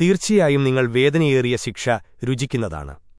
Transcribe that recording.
തീർച്ചയായും നിങ്ങൾ വേദനയേറിയ ശിക്ഷ രുചിക്കുന്നതാണ്